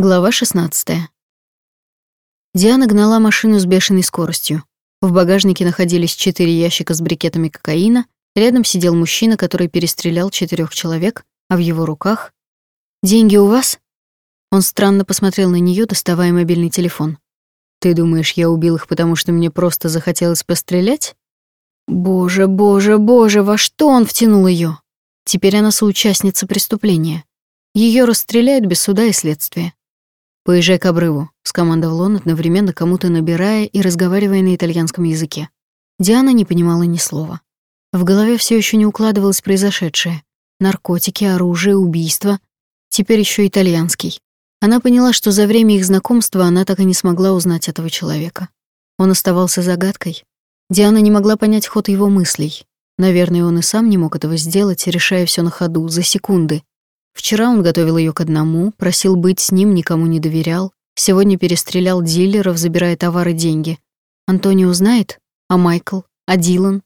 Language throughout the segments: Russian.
Глава 16. Диана гнала машину с бешеной скоростью. В багажнике находились четыре ящика с брикетами кокаина, рядом сидел мужчина, который перестрелял четырех человек, а в его руках... «Деньги у вас?» Он странно посмотрел на нее, доставая мобильный телефон. «Ты думаешь, я убил их, потому что мне просто захотелось пострелять?» Боже, боже, боже, во что он втянул ее? Теперь она соучастница преступления. Ее расстреляют без суда и следствия. «Поезжай к обрыву», — скомандовал он, одновременно кому-то набирая и разговаривая на итальянском языке. Диана не понимала ни слова. В голове все еще не укладывалось произошедшее. Наркотики, оружие, убийство. Теперь еще итальянский. Она поняла, что за время их знакомства она так и не смогла узнать этого человека. Он оставался загадкой. Диана не могла понять ход его мыслей. Наверное, он и сам не мог этого сделать, решая все на ходу, за секунды. Вчера он готовил ее к одному, просил быть с ним, никому не доверял. Сегодня перестрелял дилеров, забирая товары и деньги. Антонио узнает? А Майкл? А Дилан?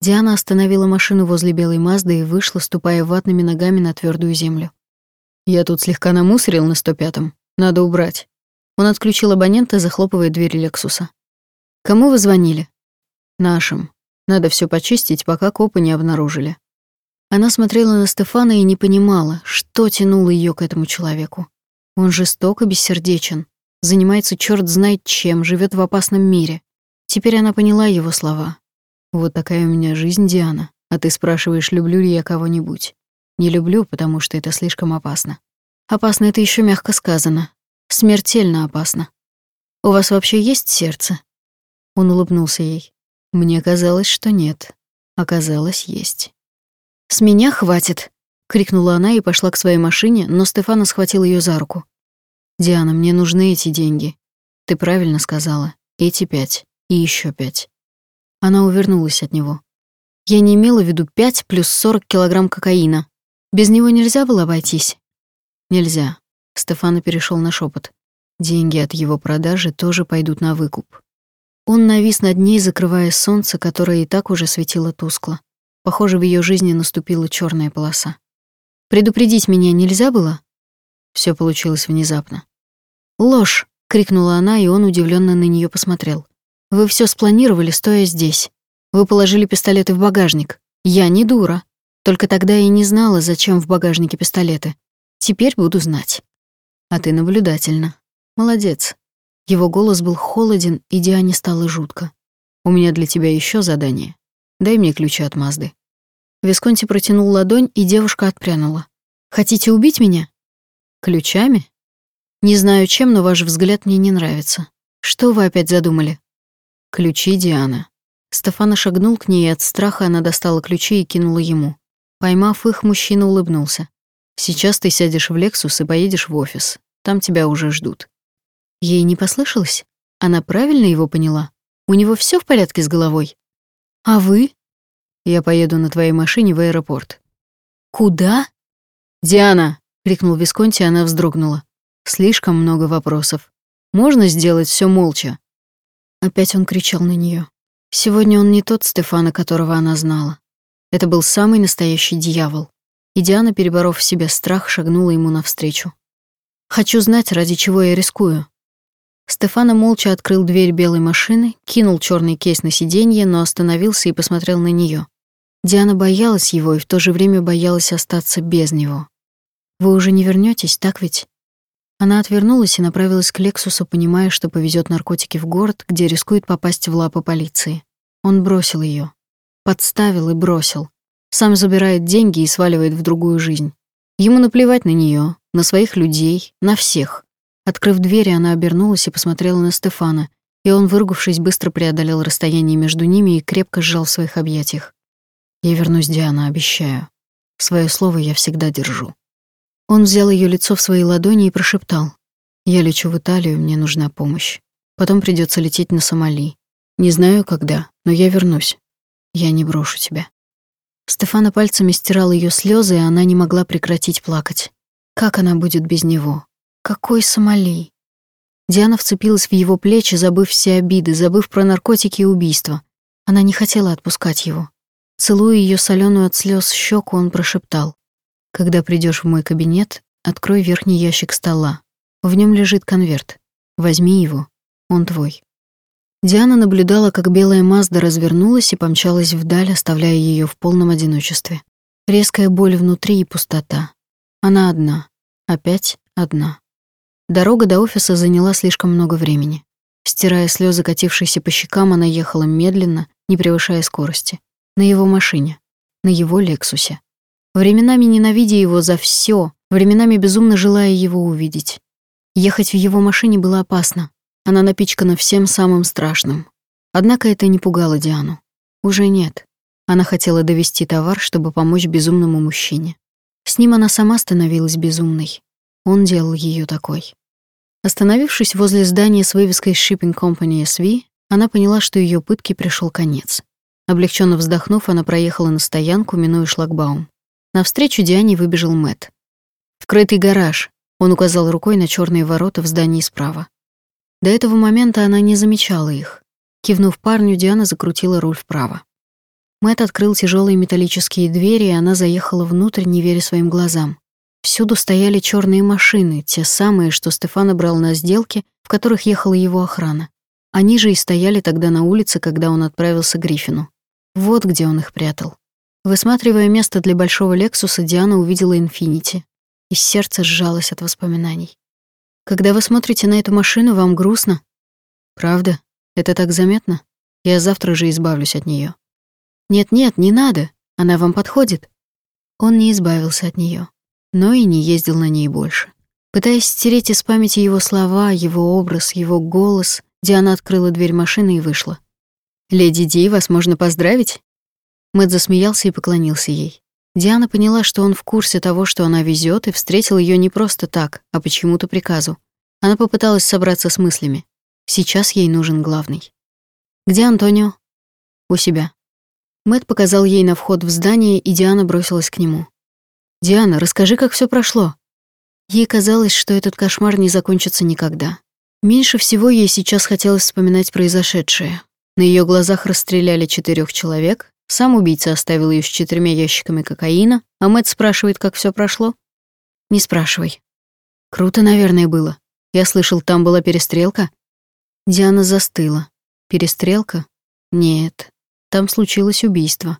Диана остановила машину возле белой Мазды и вышла, ступая ватными ногами на твердую землю. «Я тут слегка намусорил на 105-м. Надо убрать». Он отключил абонента, захлопывая дверь Лексуса. «Кому вы звонили?» «Нашим. Надо все почистить, пока копы не обнаружили». Она смотрела на Стефана и не понимала, что тянуло ее к этому человеку. Он жесток и бессердечен, занимается черт знает чем, живет в опасном мире. Теперь она поняла его слова. «Вот такая у меня жизнь, Диана, а ты спрашиваешь, люблю ли я кого-нибудь. Не люблю, потому что это слишком опасно. Опасно это еще мягко сказано. Смертельно опасно. У вас вообще есть сердце?» Он улыбнулся ей. «Мне казалось, что нет. Оказалось, есть». «С меня хватит!» — крикнула она и пошла к своей машине, но Стефана схватил ее за руку. «Диана, мне нужны эти деньги. Ты правильно сказала. Эти пять. И еще пять». Она увернулась от него. «Я не имела в виду пять плюс сорок килограмм кокаина. Без него нельзя было обойтись?» «Нельзя». Стефана перешел на шепот. Деньги от его продажи тоже пойдут на выкуп. Он навис над ней, закрывая солнце, которое и так уже светило тускло. Похоже, в ее жизни наступила черная полоса. Предупредить меня нельзя было? Все получилось внезапно. Ложь, крикнула она, и он удивленно на нее посмотрел. Вы все спланировали, стоя здесь. Вы положили пистолеты в багажник. Я не дура. Только тогда я не знала, зачем в багажнике пистолеты. Теперь буду знать. А ты наблюдательна. Молодец. Его голос был холоден, и Диане стало жутко. У меня для тебя еще задание. Дай мне ключи от Мазды». Висконти протянул ладонь, и девушка отпрянула. «Хотите убить меня?» «Ключами?» «Не знаю чем, но ваш взгляд мне не нравится. Что вы опять задумали?» «Ключи, Диана». Стефана шагнул к ней, и от страха она достала ключи и кинула ему. Поймав их, мужчина улыбнулся. «Сейчас ты сядешь в Лексус и поедешь в офис. Там тебя уже ждут». Ей не послышалось? Она правильно его поняла? У него все в порядке с головой? А вы? Я поеду на твоей машине в аэропорт. Куда? Диана, крикнул Висконти, она вздрогнула. Слишком много вопросов. Можно сделать все молча. Опять он кричал на нее. Сегодня он не тот Стефана, которого она знала. Это был самый настоящий дьявол. И Диана, переборов в себе страх, шагнула ему навстречу. «Хочу знать, ради чего я рискую. Стефана молча открыл дверь белой машины, кинул черный кейс на сиденье, но остановился и посмотрел на нее. Диана боялась его и в то же время боялась остаться без него. «Вы уже не вернетесь, так ведь?» Она отвернулась и направилась к Лексусу, понимая, что повезет наркотики в город, где рискует попасть в лапы полиции. Он бросил ее, Подставил и бросил. Сам забирает деньги и сваливает в другую жизнь. Ему наплевать на нее, на своих людей, на всех. Открыв дверь, она обернулась и посмотрела на Стефана, и он, выругавшись, быстро преодолел расстояние между ними и крепко сжал в своих объятиях. «Я вернусь, Диана, обещаю. Свое слово я всегда держу». Он взял ее лицо в свои ладони и прошептал. «Я лечу в Италию, мне нужна помощь. Потом придется лететь на Сомали. Не знаю, когда, но я вернусь. Я не брошу тебя». Стефана пальцами стирал ее слезы, и она не могла прекратить плакать. Как она будет без него? Какой Сомали? Диана вцепилась в его плечи, забыв все обиды, забыв про наркотики и убийства. Она не хотела отпускать его. Целуя ее соленую от слез щеку, он прошептал: "Когда придешь в мой кабинет, открой верхний ящик стола. В нем лежит конверт. Возьми его. Он твой. Диана наблюдала, как белая Мазда развернулась и помчалась вдаль, оставляя ее в полном одиночестве. Резкая боль внутри и пустота. Она одна. Опять одна. Дорога до офиса заняла слишком много времени. Стирая слезы, катившиеся по щекам, она ехала медленно, не превышая скорости. На его машине. На его Лексусе. Временами ненавидя его за все, временами безумно желая его увидеть. Ехать в его машине было опасно. Она напичкана всем самым страшным. Однако это не пугало Диану. Уже нет. Она хотела довести товар, чтобы помочь безумному мужчине. С ним она сама становилась безумной. Он делал ее такой. Остановившись возле здания с вывеской Shipping Company SV, она поняла, что ее пытке пришел конец. Облегченно вздохнув, она проехала на стоянку, минуя шлагбаум. Навстречу Диане выбежал Мэт. «Вкрытый гараж», — он указал рукой на черные ворота в здании справа. До этого момента она не замечала их. Кивнув парню, Диана закрутила руль вправо. Мэт открыл тяжелые металлические двери, и она заехала внутрь, не веря своим глазам. Всюду стояли черные машины, те самые, что Стефана брал на сделке, в которых ехала его охрана. Они же и стояли тогда на улице, когда он отправился к Гриффину. Вот где он их прятал. Высматривая место для большого Лексуса, Диана увидела Инфинити, и сердце сжалось от воспоминаний. Когда вы смотрите на эту машину, вам грустно? Правда? Это так заметно? Я завтра же избавлюсь от нее. Нет-нет, не надо. Она вам подходит. Он не избавился от нее но и не ездил на ней больше. Пытаясь стереть из памяти его слова, его образ, его голос, Диана открыла дверь машины и вышла. «Леди Ди, вас можно поздравить?» Мэтт засмеялся и поклонился ей. Диана поняла, что он в курсе того, что она везет, и встретил ее не просто так, а почему-то приказу. Она попыталась собраться с мыслями. Сейчас ей нужен главный. «Где Антонио?» «У себя». Мэтт показал ей на вход в здание, и Диана бросилась к нему. «Диана, расскажи, как все прошло». Ей казалось, что этот кошмар не закончится никогда. Меньше всего ей сейчас хотелось вспоминать произошедшее. На ее глазах расстреляли четырех человек, сам убийца оставил ее с четырьмя ящиками кокаина, а Мэтт спрашивает, как все прошло. «Не спрашивай». «Круто, наверное, было. Я слышал, там была перестрелка». Диана застыла. «Перестрелка? Нет. Там случилось убийство».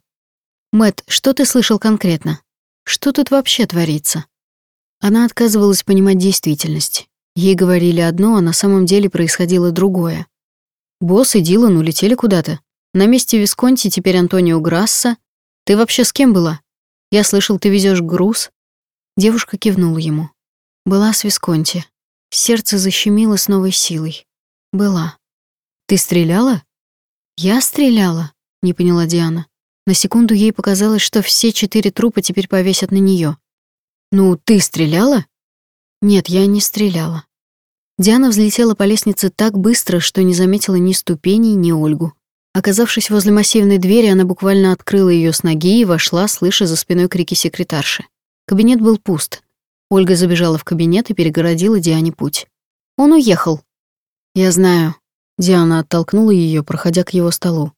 Мэт, что ты слышал конкретно?» Что тут вообще творится? Она отказывалась понимать действительность. Ей говорили одно, а на самом деле происходило другое. Босс и Дилан улетели куда-то. На месте Висконти теперь Антонио Грасса. Ты вообще с кем была? Я слышал, ты везешь груз. Девушка кивнула ему. Была с Висконти. Сердце защемило с новой силой. Была. Ты стреляла? Я стреляла, не поняла Диана. На секунду ей показалось, что все четыре трупа теперь повесят на нее. «Ну, ты стреляла?» «Нет, я не стреляла». Диана взлетела по лестнице так быстро, что не заметила ни ступеней, ни Ольгу. Оказавшись возле массивной двери, она буквально открыла ее с ноги и вошла, слыша за спиной крики секретарши. Кабинет был пуст. Ольга забежала в кабинет и перегородила Диане путь. «Он уехал». «Я знаю». Диана оттолкнула ее, проходя к его столу.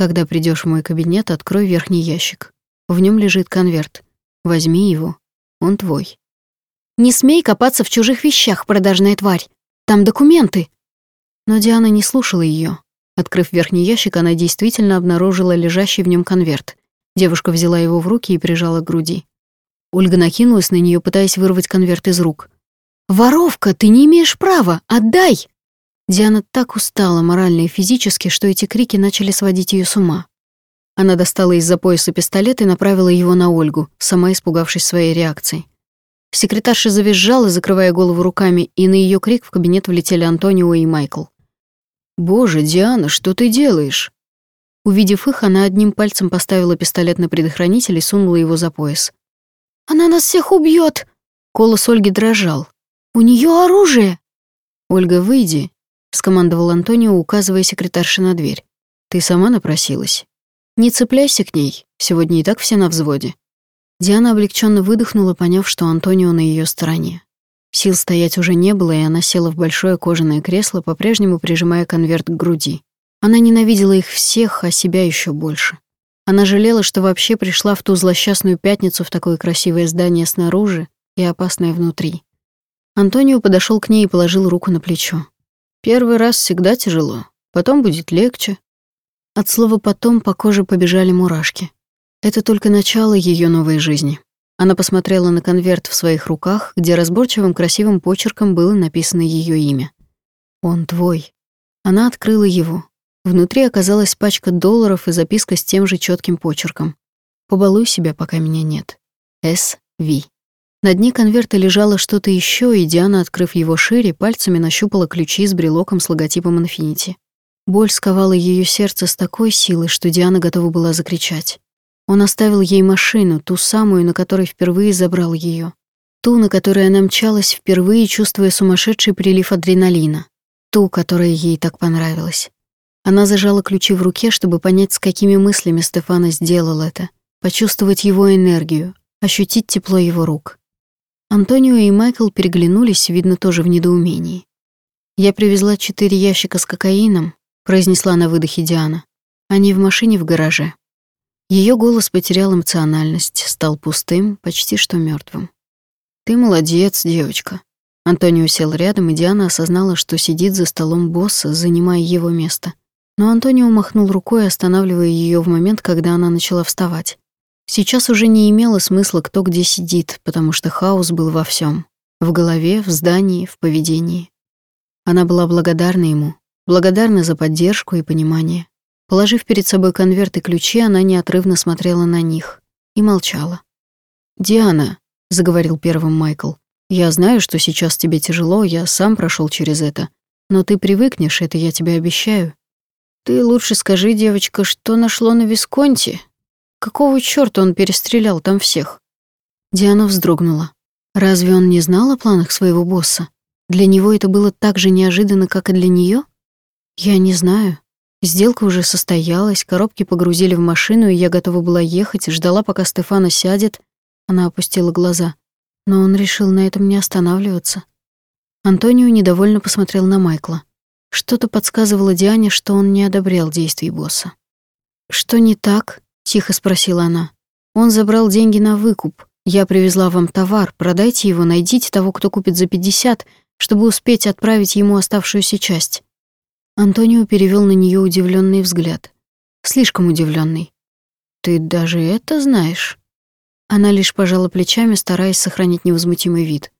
Когда придешь в мой кабинет, открой верхний ящик. В нем лежит конверт. Возьми его. Он твой. Не смей копаться в чужих вещах, продажная тварь. Там документы. Но Диана не слушала ее. Открыв верхний ящик, она действительно обнаружила лежащий в нем конверт. Девушка взяла его в руки и прижала к груди. Ольга накинулась на нее, пытаясь вырвать конверт из рук. «Воровка, ты не имеешь права! Отдай!» Диана так устала морально и физически, что эти крики начали сводить ее с ума. Она достала из-за пояса пистолет и направила его на Ольгу, сама испугавшись своей реакции. Секретарша завизжала, закрывая голову руками, и на ее крик в кабинет влетели Антонио и Майкл. «Боже, Диана, что ты делаешь?» Увидев их, она одним пальцем поставила пистолет на предохранитель и сунула его за пояс. «Она нас всех убьет! Голос Ольги дрожал. «У нее оружие!» «Ольга, выйди — скомандовал Антонио, указывая секретарше на дверь. «Ты сама напросилась. Не цепляйся к ней, сегодня и так все на взводе». Диана облегченно выдохнула, поняв, что Антонио на ее стороне. Сил стоять уже не было, и она села в большое кожаное кресло, по-прежнему прижимая конверт к груди. Она ненавидела их всех, а себя еще больше. Она жалела, что вообще пришла в ту злосчастную пятницу в такое красивое здание снаружи и опасное внутри. Антонио подошел к ней и положил руку на плечо. «Первый раз всегда тяжело, потом будет легче». От слова «потом» по коже побежали мурашки. Это только начало ее новой жизни. Она посмотрела на конверт в своих руках, где разборчивым красивым почерком было написано ее имя. «Он твой». Она открыла его. Внутри оказалась пачка долларов и записка с тем же четким почерком. «Побалуй себя, пока меня нет. С. Ви». На дне конверта лежало что-то еще, и Диана, открыв его шире, пальцами нащупала ключи с брелоком с логотипом Infinity. Боль сковала ее сердце с такой силой, что Диана готова была закричать. Он оставил ей машину, ту самую, на которой впервые забрал ее, Ту, на которой она мчалась впервые, чувствуя сумасшедший прилив адреналина. Ту, которая ей так понравилась. Она зажала ключи в руке, чтобы понять, с какими мыслями Стефана сделал это, почувствовать его энергию, ощутить тепло его рук. Антонио и Майкл переглянулись, видно, тоже в недоумении. «Я привезла четыре ящика с кокаином», — произнесла на выдохе Диана. «Они в машине в гараже». Ее голос потерял эмоциональность, стал пустым, почти что мертвым. «Ты молодец, девочка». Антонио сел рядом, и Диана осознала, что сидит за столом босса, занимая его место. Но Антонио махнул рукой, останавливая ее в момент, когда она начала вставать. Сейчас уже не имело смысла, кто где сидит, потому что хаос был во всем: В голове, в здании, в поведении. Она была благодарна ему, благодарна за поддержку и понимание. Положив перед собой конверт и ключи, она неотрывно смотрела на них и молчала. «Диана», — заговорил первым Майкл, — «я знаю, что сейчас тебе тяжело, я сам прошел через это. Но ты привыкнешь, это я тебе обещаю. Ты лучше скажи, девочка, что нашло на Висконте, Какого чёрта он перестрелял там всех? Диана вздрогнула. Разве он не знал о планах своего босса? Для него это было так же неожиданно, как и для неё? Я не знаю. Сделка уже состоялась, коробки погрузили в машину, и я готова была ехать, ждала, пока Стефана сядет. Она опустила глаза. Но он решил на этом не останавливаться. Антонио недовольно посмотрел на Майкла. Что-то подсказывало Диане, что он не одобрял действий босса. «Что не так?» Тихо спросила она. Он забрал деньги на выкуп. Я привезла вам товар, продайте его, найдите того, кто купит за пятьдесят, чтобы успеть отправить ему оставшуюся часть. Антонио перевел на нее удивленный взгляд. Слишком удивленный. Ты даже это знаешь? Она лишь пожала плечами, стараясь сохранить невозмутимый вид.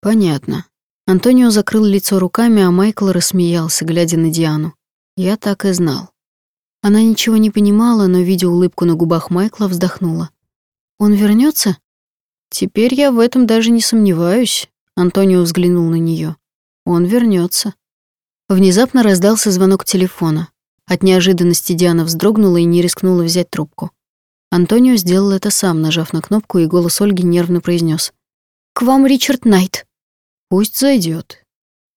Понятно. Антонио закрыл лицо руками, а Майкл рассмеялся, глядя на Диану. Я так и знал. Она ничего не понимала, но, видя улыбку на губах Майкла, вздохнула. «Он вернется? «Теперь я в этом даже не сомневаюсь», — Антонио взглянул на нее. «Он вернется. Внезапно раздался звонок телефона. От неожиданности Диана вздрогнула и не рискнула взять трубку. Антонио сделал это сам, нажав на кнопку, и голос Ольги нервно произнес: «К вам Ричард Найт». «Пусть зайдет.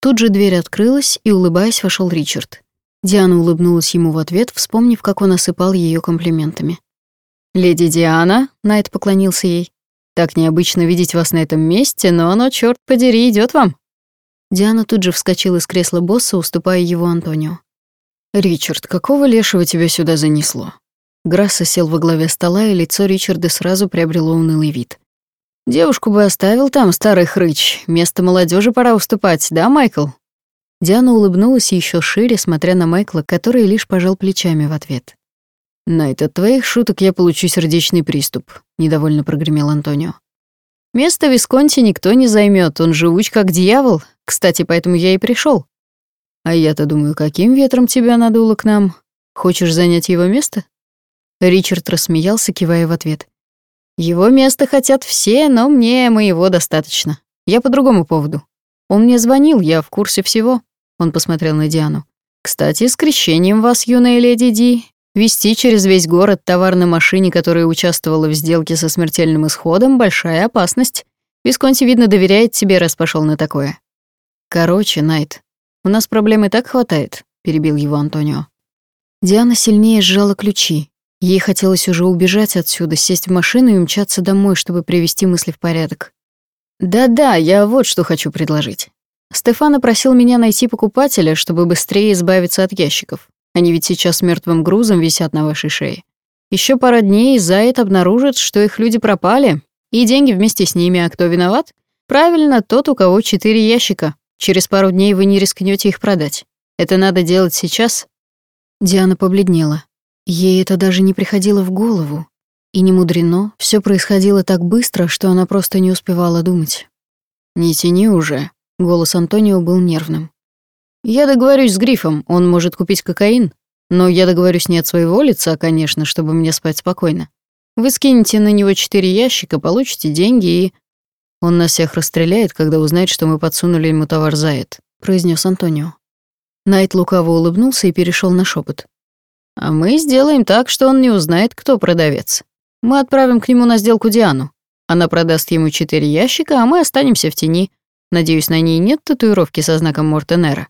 Тут же дверь открылась, и, улыбаясь, вошел Ричард. Диана улыбнулась ему в ответ, вспомнив, как он осыпал ее комплиментами. «Леди Диана», — Найт поклонился ей, — «так необычно видеть вас на этом месте, но оно, черт подери, идет вам». Диана тут же вскочила из кресла босса, уступая его Антонио. «Ричард, какого лешего тебя сюда занесло?» Грасса сел во главе стола, и лицо Ричарда сразу приобрело унылый вид. «Девушку бы оставил там, старый хрыч. Место молодежи пора уступать, да, Майкл?» Диана улыбнулась еще шире, смотря на Майкла, который лишь пожал плечами в ответ. «Найт, от твоих шуток я получу сердечный приступ», — недовольно прогремел Антонио. «Место Висконти никто не займет, он живуч как дьявол. Кстати, поэтому я и пришел. А я-то думаю, каким ветром тебя надуло к нам? Хочешь занять его место?» Ричард рассмеялся, кивая в ответ. «Его место хотят все, но мне моего достаточно. Я по другому поводу. Он мне звонил, я в курсе всего». Он посмотрел на Диану. «Кстати, с крещением вас, юная леди Ди. Вести через весь город товар на машине, которая участвовала в сделке со смертельным исходом, большая опасность. Висконти, видно, доверяет тебе, раз пошел на такое». «Короче, Найт, у нас проблем и так хватает», — перебил его Антонио. Диана сильнее сжала ключи. Ей хотелось уже убежать отсюда, сесть в машину и мчаться домой, чтобы привести мысли в порядок. «Да-да, я вот что хочу предложить. Стефана просил меня найти покупателя, чтобы быстрее избавиться от ящиков. Они ведь сейчас мертвым грузом висят на вашей шее. Еще пара дней, и обнаружит, что их люди пропали, и деньги вместе с ними, а кто виноват? Правильно, тот, у кого четыре ящика. Через пару дней вы не рискнете их продать. Это надо делать сейчас. Диана побледнела. Ей это даже не приходило в голову. И не мудрено, все происходило так быстро, что она просто не успевала думать. «Не тяни уже», — голос Антонио был нервным. «Я договорюсь с Грифом, он может купить кокаин, но я договорюсь не от своего лица, конечно, чтобы мне спать спокойно. Вы скинете на него четыре ящика, получите деньги и...» «Он нас всех расстреляет, когда узнает, что мы подсунули ему товар за это», — произнес Антонио. Найт лукаво улыбнулся и перешел на шепот. «А мы сделаем так, что он не узнает, кто продавец. Мы отправим к нему на сделку Диану. Она продаст ему четыре ящика, а мы останемся в тени. Надеюсь, на ней нет татуировки со знаком Мортенера.